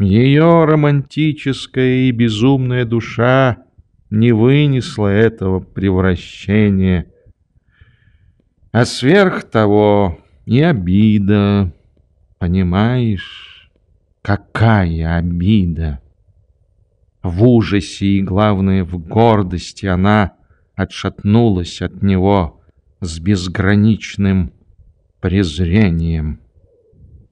Ее романтическая и безумная душа не вынесла этого превращения. А сверх того и обида, понимаешь, какая обида. В ужасе и, главное, в гордости она отшатнулась от него с безграничным презрением.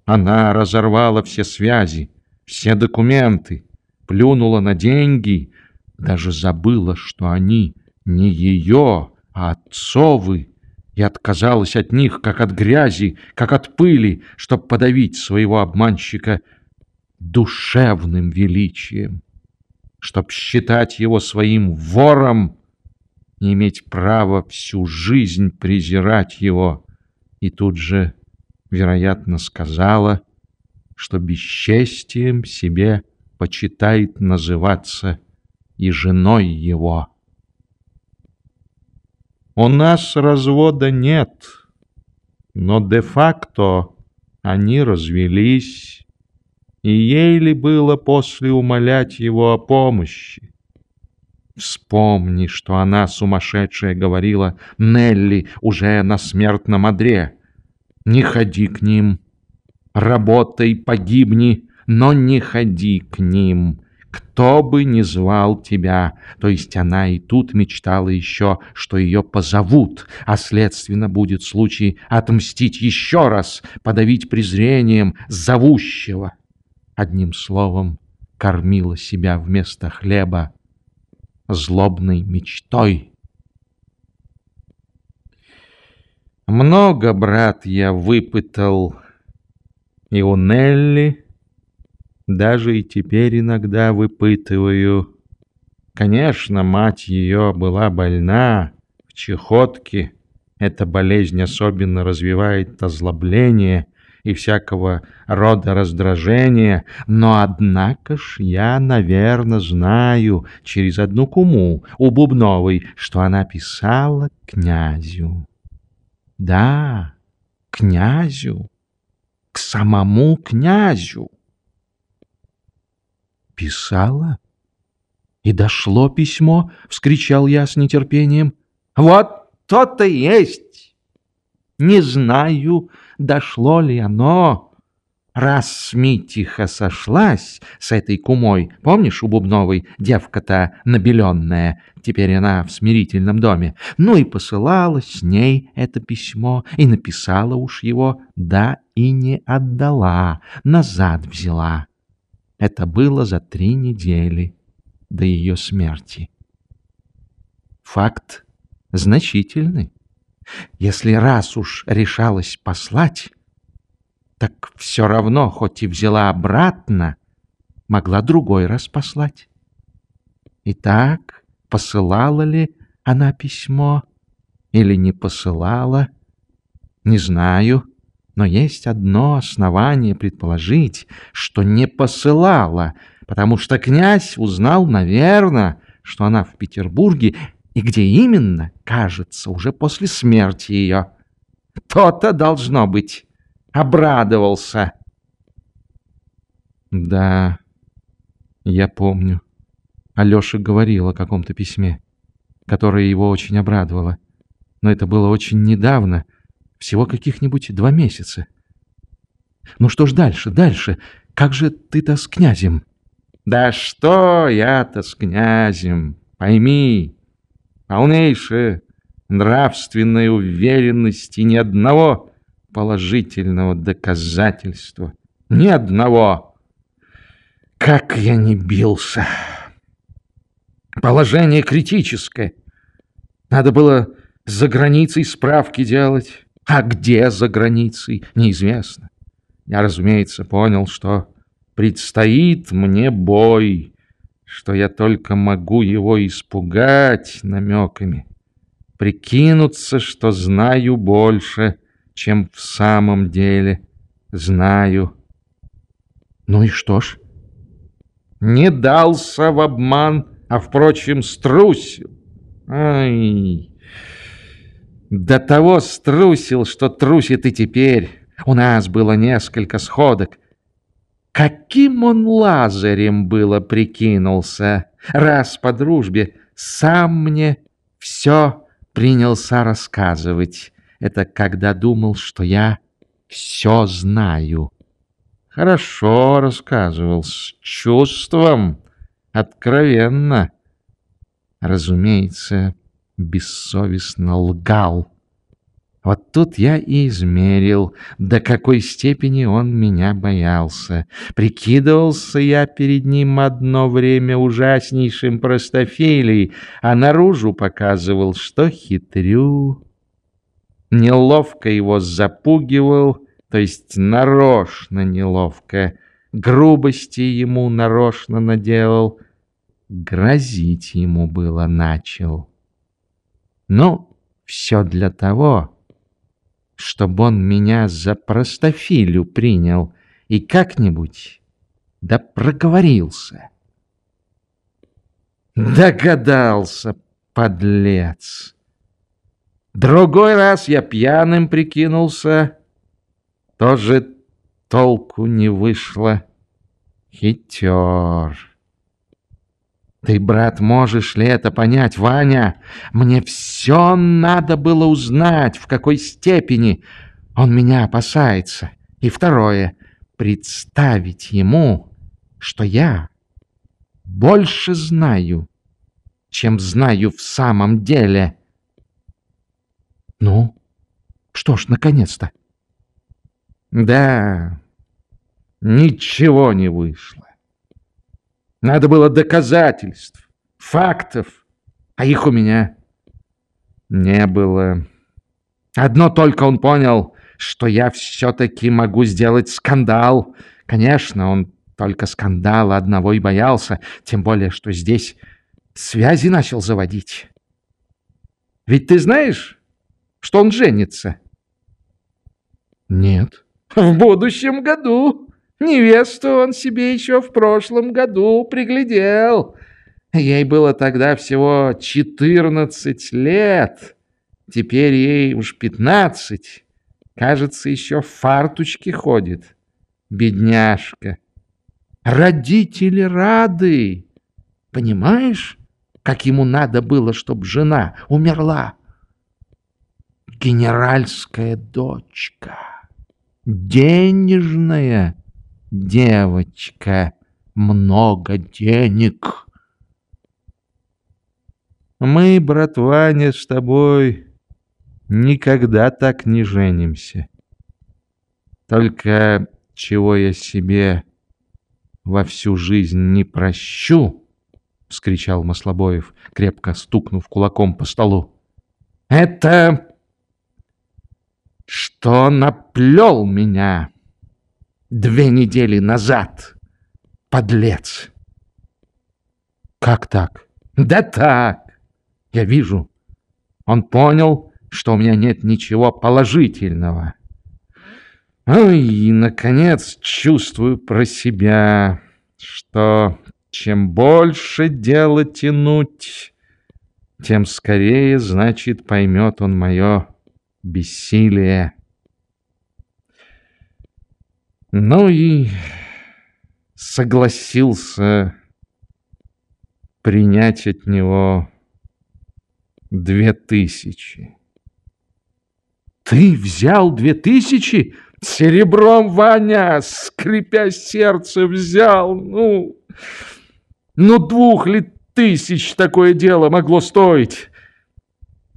Она разорвала все связи, все документы, плюнула на деньги, даже забыла, что они не ее, а отцовы, и отказалась от них, как от грязи, как от пыли, чтобы подавить своего обманщика душевным величием, чтоб считать его своим вором и иметь право всю жизнь презирать его, и тут же, вероятно, сказала, что бесчестием себе почитает называться и женой его. У нас развода нет, но де-факто они развелись, и ей ли было после умолять его о помощи? Вспомни, что она, сумасшедшая, говорила Нелли уже на смертном одре. Не ходи к ним, работай, погибни, но не ходи к ним. Кто бы ни звал тебя, то есть она и тут мечтала еще, что ее позовут, а следственно будет случай отмстить еще раз, подавить презрением зовущего. Одним словом, кормила себя вместо хлеба злобной мечтой. Много, брат, я выпытал и у Нелли, даже и теперь иногда выпытываю. Конечно, мать ее была больна, в чехотке. Эта болезнь особенно развивает озлобление и всякого рода раздражения, но однако ж я, наверное, знаю через одну куму у Бубновой, что она писала князю. Да, князю, самому князю писала? И дошло письмо, — вскричал я с нетерпением. Вот то-то есть. Не знаю, дошло ли оно. Раз Митиха сошлась с этой кумой, помнишь, у Бубновой девка-то набеленная, теперь она в смирительном доме, ну и посылала с ней это письмо, и написала уж его, да и не отдала, назад взяла. Это было за три недели до ее смерти. Факт значительный. Если раз уж решалась послать, так все равно, хоть и взяла обратно, могла другой раз послать. Итак, посылала ли она письмо или не посылала, не знаю. Но есть одно основание предположить, что не посылала, потому что князь узнал, наверное, что она в Петербурге, и где именно, кажется, уже после смерти ее. То-то должно быть. Обрадовался. Да, я помню. Алёша говорил о каком-то письме, которое его очень обрадовало. Но это было очень недавно — всего каких-нибудь два месяца. Ну что ж дальше, дальше? Как же ты-то с князем? Да что я-то с князем? Пойми, полнейшая нравственная уверенность и ни одного положительного доказательства. Ни одного. Как я не бился. Положение критическое. Надо было за границей справки делать. А где за границей, неизвестно. Я, разумеется, понял, что предстоит мне бой, что я только могу его испугать намеками, прикинуться, что знаю больше, чем в самом деле знаю. Ну и что ж? Не дался в обман, а, впрочем, струсил. Ай, до того струсил, что трусит и теперь. У нас было несколько сходок. каким он лазарем было прикинулся, раз по дружбе сам мне все принялся рассказывать. Это когда думал, что я все знаю. Хорошо рассказывал, с чувством, откровенно. Разумеется, бессовестно лгал. Вот тут я и измерил, до какой степени он меня боялся. Прикидывался я перед ним одно время ужаснейшим простофилей, а наружу показывал, что хитрю. Неловко его запугивал, то есть нарочно неловко, грубости ему нарочно наделал, грозить ему было начал. Ну, все для того, чтобы он меня за простофилю принял и как-нибудь да проговорился. Догадался, подлец. Другой раз я пьяным прикинулся, тоже толку не вышло. Хитер. Ты, брат, можешь ли это понять, Ваня? Мне все надо было узнать, в какой степени он меня опасается. И второе, представить ему, что я больше знаю, чем знаю в самом деле. Ну, что ж, наконец-то. Да, ничего не вышло. Надо было доказательств, фактов, а их у меня не было. Одно только он понял, что я все-таки могу сделать скандал. Конечно, он только скандала одного и боялся, тем более, что здесь связи начал заводить. Ведь ты знаешь, что он женится? Нет. В будущем году. Невесту он себе еще в прошлом году приглядел. Ей было тогда всего четырнадцать лет. Теперь ей уж пятнадцать. Кажется, еще в фартучке ходит. Бедняжка. Родители рады. Понимаешь, как ему надо было, чтобы жена умерла? Генеральская дочка. Денежная девочка, много денег. Мы, брат Ваня, с тобой никогда так не женимся. Только чего я себе во всю жизнь не прощу, — вскричал Маслобоев, крепко стукнув кулаком по столу. — Это что наплел меня две недели назад, подлец. Как так? Да так. Я вижу. Он понял, что у меня нет ничего положительного. Ой, и, наконец, чувствую про себя, что чем больше дело тянуть, тем скорее, значит, поймет он мое бессилие. Ну и согласился принять от него две тысячи. Ты взял две тысячи? Серебром, Ваня, скрипя сердце, взял. Ну, ну двух ли тысяч такое дело могло стоить?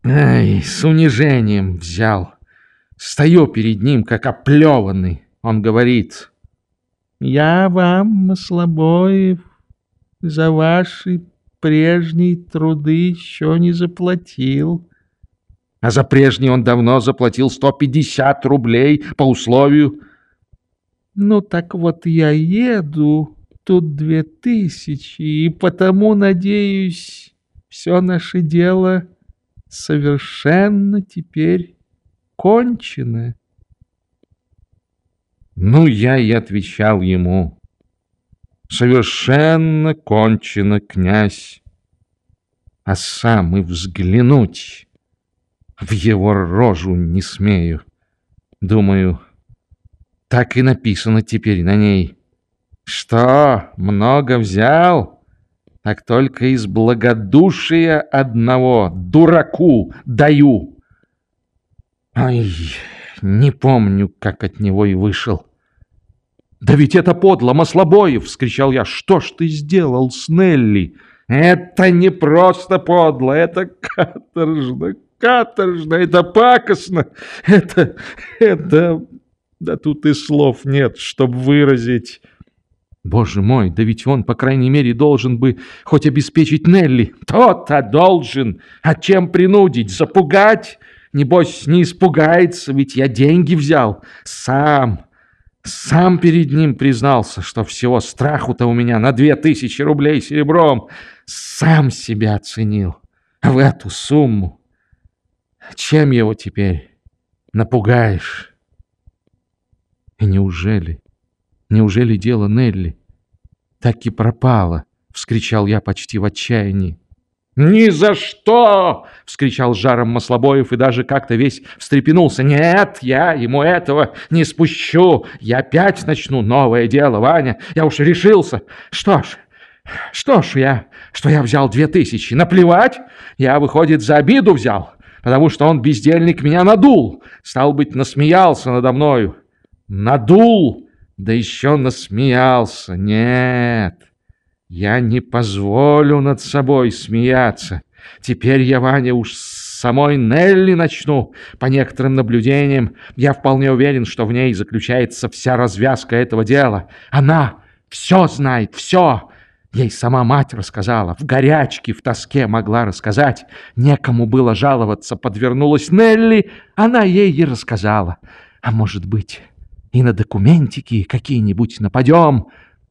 Ай, с унижением взял. Стою перед ним, как оплеванный. Он говорит, «Я вам, Маслобоев, за ваши прежние труды еще не заплатил». А за прежний он давно заплатил 150 рублей по условию. Ну так вот я еду, тут две тысячи, и потому, надеюсь, все наше дело совершенно теперь кончено. Ну, я и отвечал ему. Совершенно кончено, князь. А сам и взглянуть в его рожу не смею. Думаю, так и написано теперь на ней. Что, много взял? Так только из благодушия одного дураку даю. Ай, не помню, как от него и вышел. «Да ведь это подло, Маслобоев!» — вскричал я. «Что ж ты сделал с Нелли?» «Это не просто подло, это каторжно, каторжно, это пакостно, это... это... Да тут и слов нет, чтобы выразить...» Боже мой, да ведь он, по крайней мере, должен бы хоть обеспечить Нелли. То-то должен. А чем принудить? Запугать? Небось, не испугается, ведь я деньги взял. Сам. Сам перед ним признался, что всего страху-то у меня на две тысячи рублей серебром. Сам себя оценил. В эту сумму. Чем его теперь напугаешь? И неужели... Неужели дело Нелли так и пропало? — вскричал я почти в отчаянии. «Ни за что!» — вскричал жаром Маслобоев и даже как-то весь встрепенулся. «Нет, я ему этого не спущу. Я опять начну новое дело, Ваня. Я уж решился. Что ж, что ж я, что я взял две тысячи? Наплевать? Я, выходит, за обиду взял, потому что он, бездельник, меня надул. Стал быть, насмеялся надо мною. Надул!» Да еще насмеялся. Нет, я не позволю над собой смеяться. Теперь я, Ваня, уж самой Нелли начну. По некоторым наблюдениям, я вполне уверен, что в ней заключается вся развязка этого дела. Она все знает, все. Ей сама мать рассказала, в горячке, в тоске могла рассказать. Некому было жаловаться, подвернулась Нелли, она ей и рассказала. А может быть, и на документики какие-нибудь нападем!»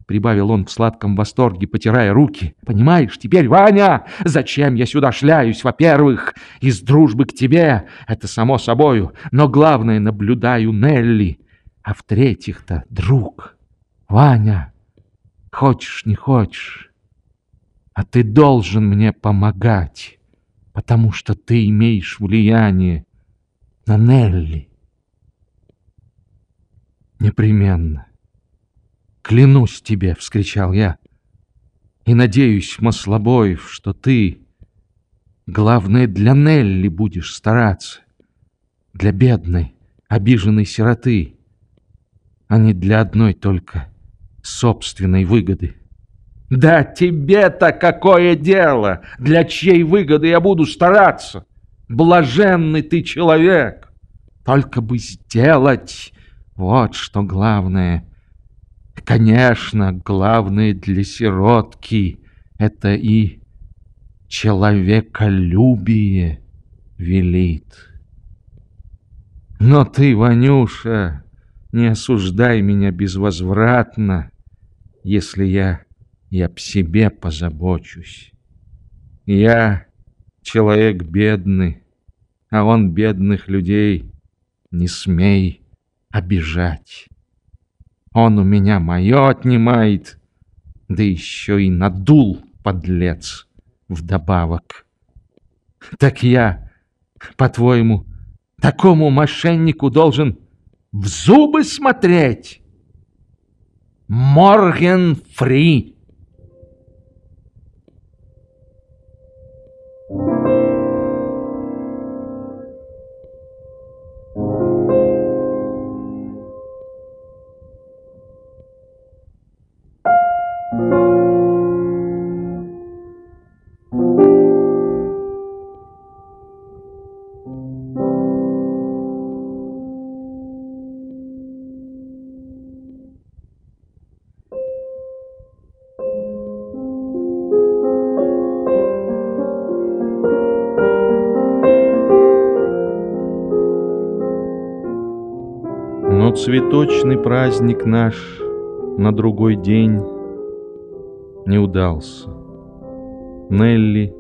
Прибавил он в сладком восторге, потирая руки. «Понимаешь, теперь, Ваня, зачем я сюда шляюсь? Во-первых, из дружбы к тебе, это само собою, но главное, наблюдаю Нелли. А в-третьих-то, друг, Ваня, хочешь, не хочешь, а ты должен мне помогать, потому что ты имеешь влияние на Нелли. «Непременно! Клянусь тебе!» — вскричал я. «И надеюсь, Маслобоев, что ты, главное, для Нелли будешь стараться, для бедной, обиженной сироты, а не для одной только собственной выгоды». «Да тебе-то какое дело! Для чьей выгоды я буду стараться? Блаженный ты человек! Только бы сделать вот что главное. Конечно, главное для сиротки — это и человеколюбие велит. Но ты, Ванюша, не осуждай меня безвозвратно, если я и об себе позабочусь. Я человек бедный, а он бедных людей не смей обижать. Он у меня мое отнимает, да еще и надул, подлец, вдобавок. Так я, по-твоему, такому мошеннику должен в зубы смотреть? Морген Фри! Цветочный праздник наш на другой день не удался. Нелли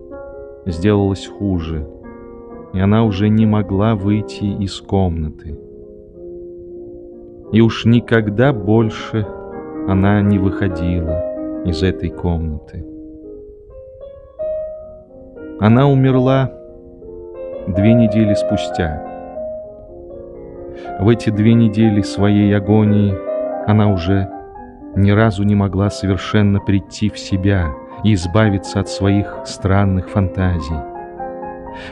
сделалась хуже, и она уже не могла выйти из комнаты. И уж никогда больше она не выходила из этой комнаты. Она умерла две недели спустя. В эти две недели своей агонии она уже ни разу не могла совершенно прийти в себя и избавиться от своих странных фантазий.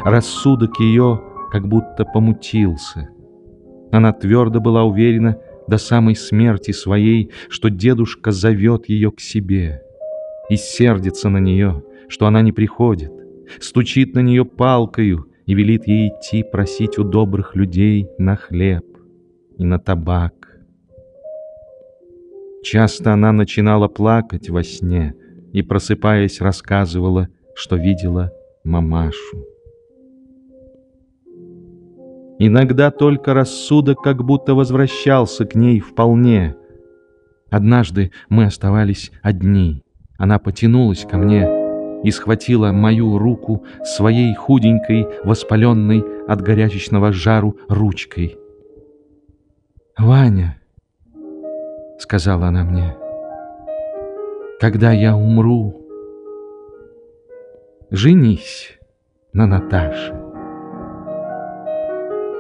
Рассудок ее как будто помутился. Она твердо была уверена до самой смерти своей, что дедушка зовет ее к себе и сердится на нее, что она не приходит, стучит на нее палкою и велит ей идти просить у добрых людей на хлеб и на табак. Часто она начинала плакать во сне и, просыпаясь, рассказывала, что видела мамашу. Иногда только рассудок как будто возвращался к ней вполне. Однажды мы оставались одни. Она потянулась ко мне и схватила мою руку своей худенькой, воспаленной от горячечного жару ручкой. «Ваня», — сказала она мне, — «когда я умру, женись на Наташе».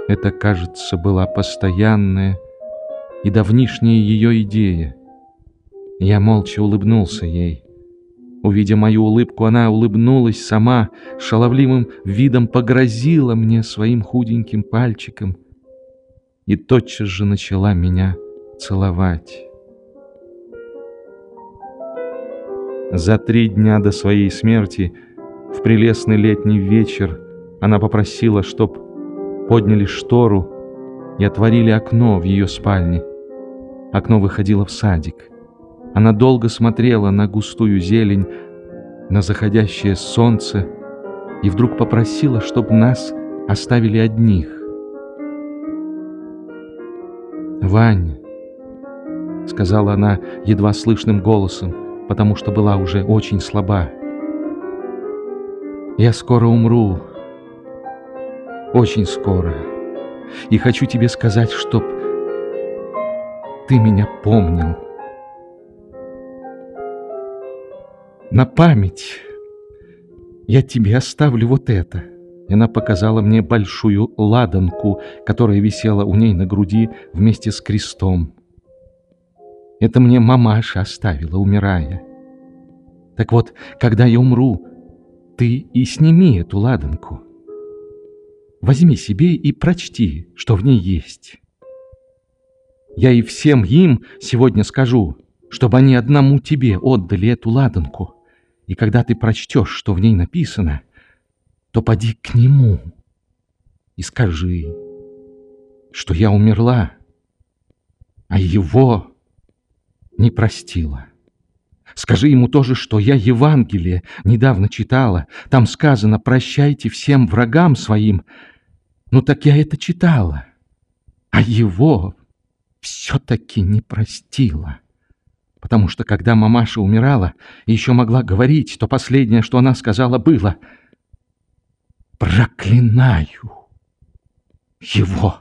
Это, кажется, была постоянная и давнишняя ее идея. Я молча улыбнулся ей. Увидя мою улыбку, она улыбнулась сама, шаловливым видом погрозила мне своим худеньким пальчиком и тотчас же начала меня целовать. За три дня до своей смерти, в прелестный летний вечер, она попросила, чтоб подняли штору и отворили окно в ее спальне. Окно выходило в садик. Она долго смотрела на густую зелень, на заходящее солнце и вдруг попросила, чтобы нас оставили одних. «Ваня», — сказала она едва слышным голосом, потому что была уже очень слаба, — «я скоро умру, очень скоро, и хочу тебе сказать, чтоб ты меня помнил». На память я тебе оставлю вот это. И она показала мне большую ладанку, которая висела у ней на груди вместе с крестом. Это мне мамаша оставила, умирая. Так вот, когда я умру, ты и сними эту ладанку. Возьми себе и прочти, что в ней есть. Я и всем им сегодня скажу, чтобы они одному тебе отдали эту ладанку. И когда ты прочтешь, что в ней написано, то поди к нему и скажи, что я умерла, а его не простила. Скажи ему тоже, что я Евангелие недавно читала. Там сказано «прощайте всем врагам своим». Ну так я это читала, а его все-таки не простила. Потому что когда мамаша умирала и еще могла говорить, то последнее, что она сказала, было «Проклинаю его».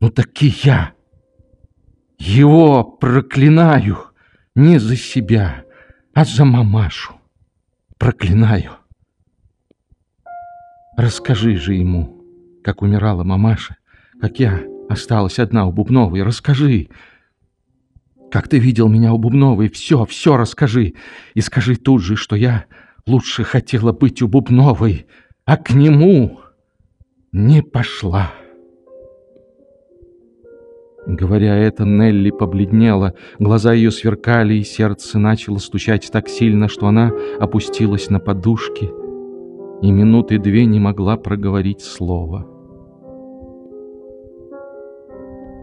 Ну так и я его проклинаю не за себя, а за мамашу. Проклинаю. Расскажи же ему, как умирала мамаша, как я осталась одна у Бубновой. Расскажи, как ты видел меня у Бубновой, все, все расскажи. И скажи тут же, что я лучше хотела быть у Бубновой, а к нему не пошла. Говоря это, Нелли побледнела, глаза ее сверкали, и сердце начало стучать так сильно, что она опустилась на подушки и минуты две не могла проговорить слова.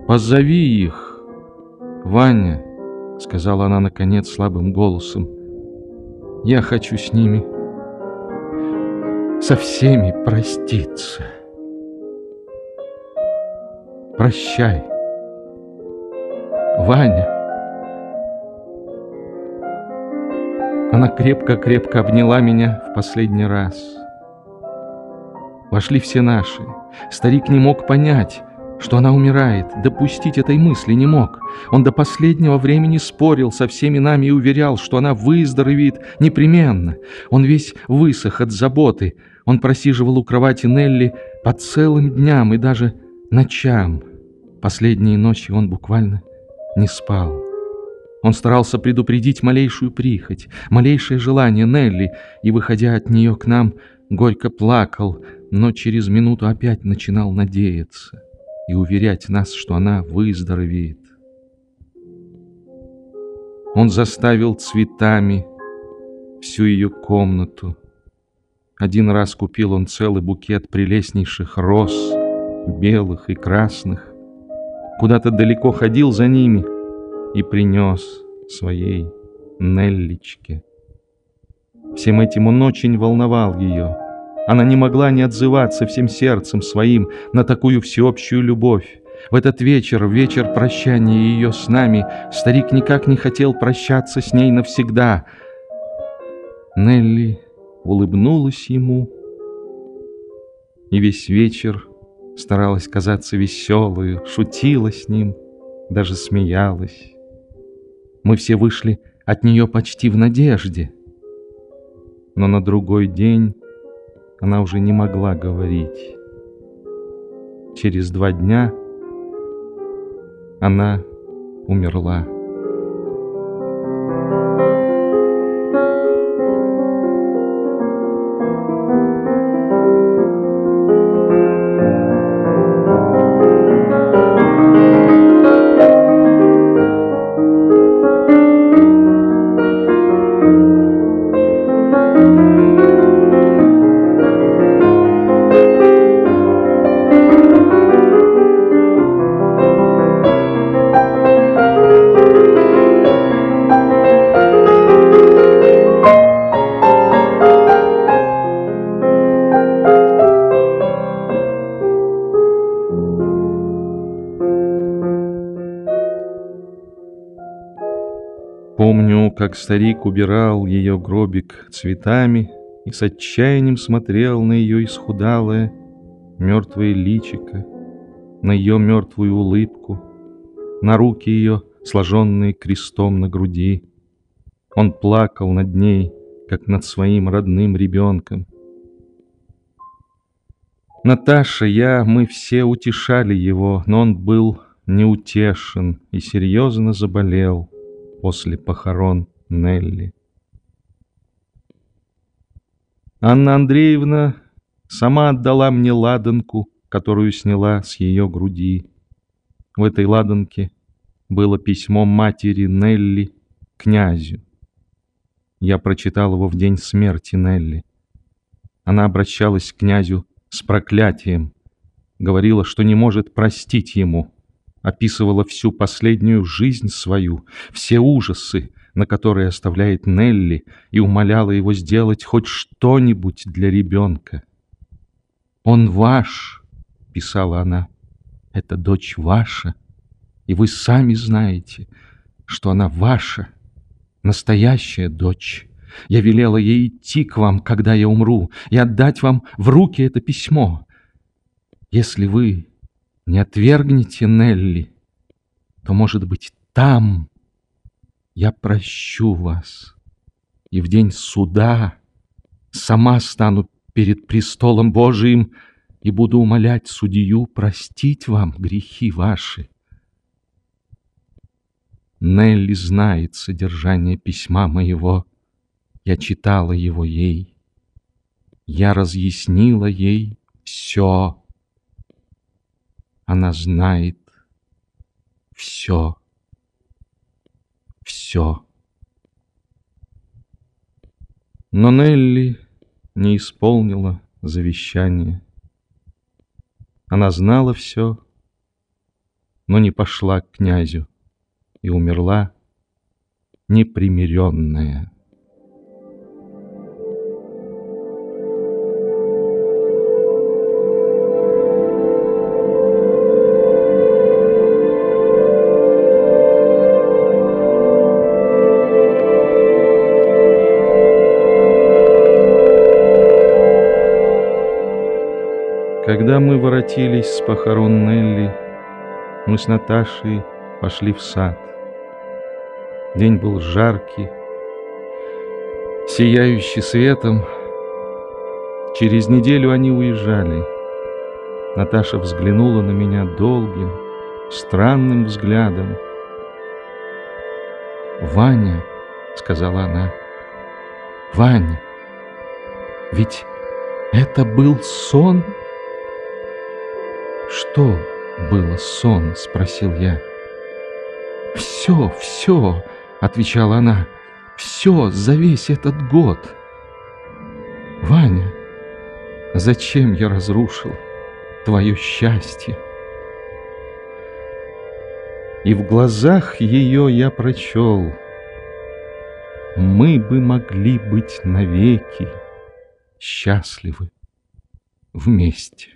«Позови их!» «Ваня», — сказала она наконец слабым голосом, — «я хочу с ними со всеми проститься. Прощай, Ваня». Она крепко-крепко обняла меня в последний раз. Вошли все наши. Старик не мог понять, что она умирает, допустить этой мысли не мог. Он до последнего времени спорил со всеми нами и уверял, что она выздоровеет непременно. Он весь высох от заботы. Он просиживал у кровати Нелли по целым дням и даже ночам. Последние ночи он буквально не спал. Он старался предупредить малейшую прихоть, малейшее желание Нелли, и, выходя от нее к нам, горько плакал, но через минуту опять начинал надеяться и уверять нас, что она выздоровеет. Он заставил цветами всю ее комнату. Один раз купил он целый букет прелестнейших роз, белых и красных. Куда-то далеко ходил за ними и принес своей Нелличке. Всем этим он очень волновал ее. Она не могла не отзываться всем сердцем своим на такую всеобщую любовь. В этот вечер, в вечер прощания ее с нами, старик никак не хотел прощаться с ней навсегда. Нелли улыбнулась ему и весь вечер старалась казаться веселой, шутила с ним, даже смеялась. Мы все вышли от нее почти в надежде. Но на другой день она уже не могла говорить. Через два дня она умерла. Как старик убирал ее гробик цветами и с отчаянием смотрел на ее исхудалое, мертвое личико, на ее мертвую улыбку, на руки ее, сложенные крестом на груди. Он плакал над ней, как над своим родным ребенком. Наташа, я, мы все утешали его, но он был неутешен и серьезно заболел после похорон Нелли. Анна Андреевна сама отдала мне ладанку, которую сняла с ее груди. В этой ладанке было письмо матери Нелли князю. Я прочитал его в день смерти Нелли. Она обращалась к князю с проклятием, говорила, что не может простить ему, описывала всю последнюю жизнь свою, все ужасы, на которые оставляет Нелли, и умоляла его сделать хоть что-нибудь для ребенка. «Он ваш», — писала она, — «эта дочь ваша, и вы сами знаете, что она ваша, настоящая дочь». Я велела ей идти к вам, когда я умру, и отдать вам в руки это письмо. Если вы не отвергнете Нелли, то, может быть, там я прощу вас, и в день суда сама стану перед престолом Божиим и буду умолять судью простить вам грехи ваши. Нелли знает содержание письма моего, я читала его ей, я разъяснила ей все, она знает все. Все. Но Нелли не исполнила завещание. Она знала все, но не пошла к князю и умерла непримиренная. Когда мы воротились с похорон Нелли, мы с Наташей пошли в сад. День был жаркий, сияющий светом. Через неделю они уезжали. Наташа взглянула на меня долгим, странным взглядом. «Ваня», — сказала она, — «Ваня, ведь это был сон?» «Что было сон?» — спросил я. «Все, все», — отвечала она, — «все за весь этот год». «Ваня, зачем я разрушил твое счастье?» И в глазах ее я прочел, Мы бы могли быть навеки счастливы вместе.